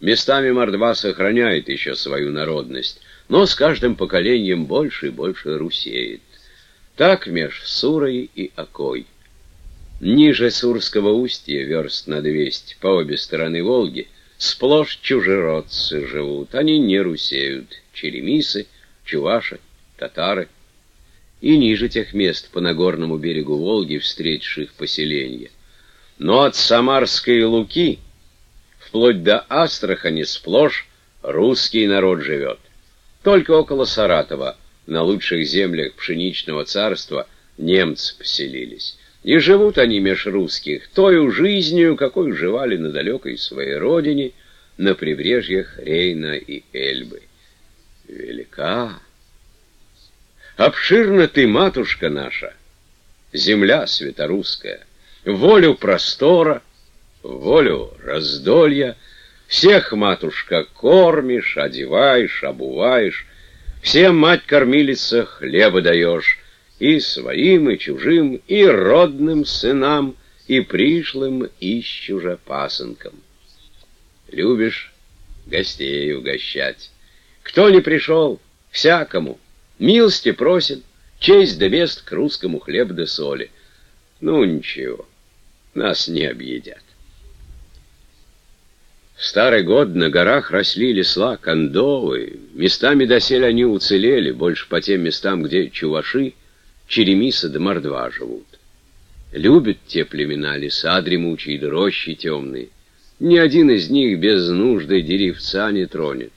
Местами Мордва сохраняет еще свою народность, но с каждым поколением больше и больше русеет. Так меж Сурой и Окой. Ниже Сурского устья, верст на двести, по обе стороны Волги, сплошь чужеродцы живут. Они не русеют. Черемисы, чуваши, татары. И ниже тех мест по Нагорному берегу Волги встретишь их поселения. Но от Самарской Луки вплоть до Астрахани сплошь русский народ живет. Только около Саратова, на лучших землях пшеничного царства, немцы поселились. И живут они меж русских той жизнью, какой жевали на далекой своей родине, на прибрежьях Рейна и Эльбы. Велика, обширна ты, матушка наша, земля светорусская, волю простора, волю раздолья, всех, матушка, кормишь, одеваешь, обуваешь, всем, мать-кормилица, хлеба даешь, и своим, и чужим, и родным сынам, и пришлым, и чужепасынкам. Любишь гостей угощать. Кто не пришел, всякому, милости просит, честь да вест к русскому хлеб да соли. Ну, ничего, нас не объедят. В старый год на горах росли лесла, кондовые. Местами доселе они уцелели, больше по тем местам, где чуваши, черемиса да мордва живут. Любят те племена леса дремучие да рощи темные. Ни один из них без нужды деревца не тронет.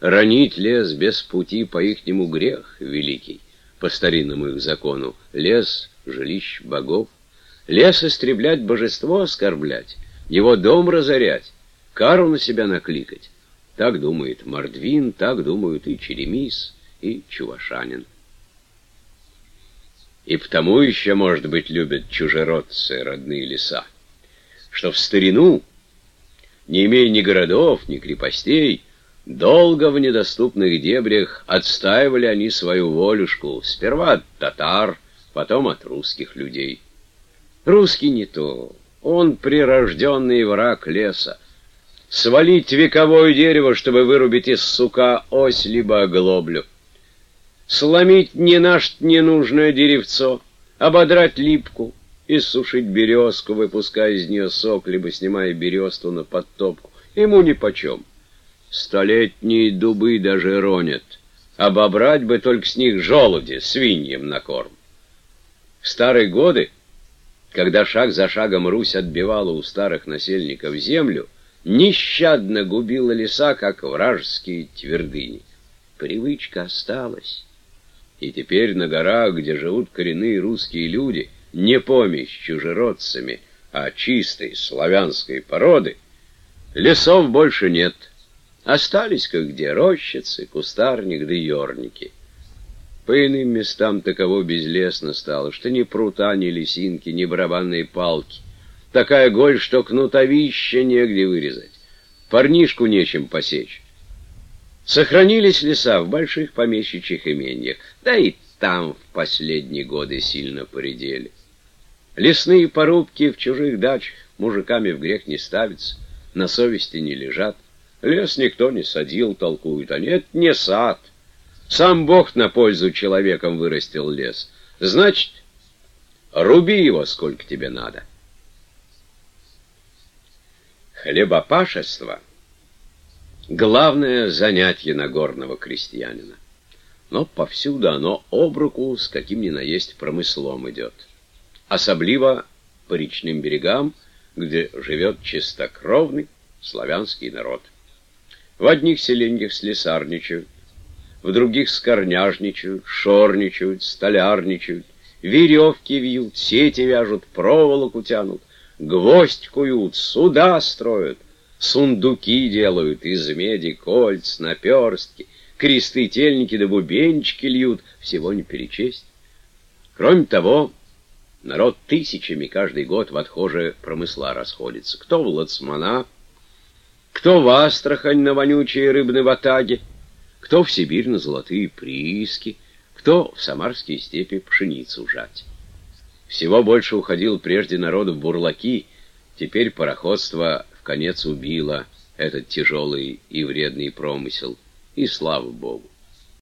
Ранить лес без пути по-ихнему грех великий, по старинному их закону. Лес — жилищ богов. Лес истреблять, божество оскорблять, его дом разорять кару на себя накликать. Так думает Мордвин, так думают и Черемис, и Чувашанин. И потому еще, может быть, любят чужеродцы родные леса, что в старину, не имея ни городов, ни крепостей, долго в недоступных дебрях отстаивали они свою волюшку, сперва от татар, потом от русских людей. Русский не то, он прирожденный враг леса, свалить вековое дерево, чтобы вырубить из сука ось либо оглоблю, сломить не наш ненужное деревцо, ободрать липку, иссушить березку, выпуская из нее сок, либо снимая бересту на подтопку. Ему нипочем. Столетние дубы даже ронят. Обобрать бы только с них желуди, свиньям на корм. В старые годы, когда шаг за шагом Русь отбивала у старых насельников землю, нещадно губила леса, как вражеские твердыни. Привычка осталась. И теперь на горах, где живут коренные русские люди, не помесь чужеродцами, а чистой славянской породы, лесов больше нет. Остались как где рощицы, кустарник да ерники. По иным местам таково безлесно стало, что ни прута, ни лесинки, ни барабанные палки — Такая голь, что кнутовище негде вырезать. Парнишку нечем посечь. Сохранились леса в больших помещичьих имениях, да и там в последние годы сильно поредели. Лесные порубки в чужих дачах мужиками в грех не ставятся, на совести не лежат. Лес никто не садил, толкуют, а нет, не сад. Сам Бог на пользу человеком вырастил лес. Значит, руби его, сколько тебе надо. Хлебопашество — главное занятие нагорного крестьянина. Но повсюду оно об руку с каким ни наесть промыслом идет. Особливо по речным берегам, где живет чистокровный славянский народ. В одних селениях слесарничают, в других скорняжничают, шорничают, столярничают, веревки вьют, сети вяжут, проволоку тянут — Гвоздь куют, суда строят, сундуки делают из меди, кольц, наперстки, кресты, тельники да бубенчики льют, всего не перечесть. Кроме того, народ тысячами каждый год в отхожие промысла расходится. Кто в Лацмана, кто в Астрахань на вонючие рыбные ватаги, кто в Сибирь на золотые прииски, кто в Самарские степи пшеницу жать. Всего больше уходил прежде народу в бурлаки, теперь пароходство в конец убило этот тяжелый и вредный промысел, и слава Богу.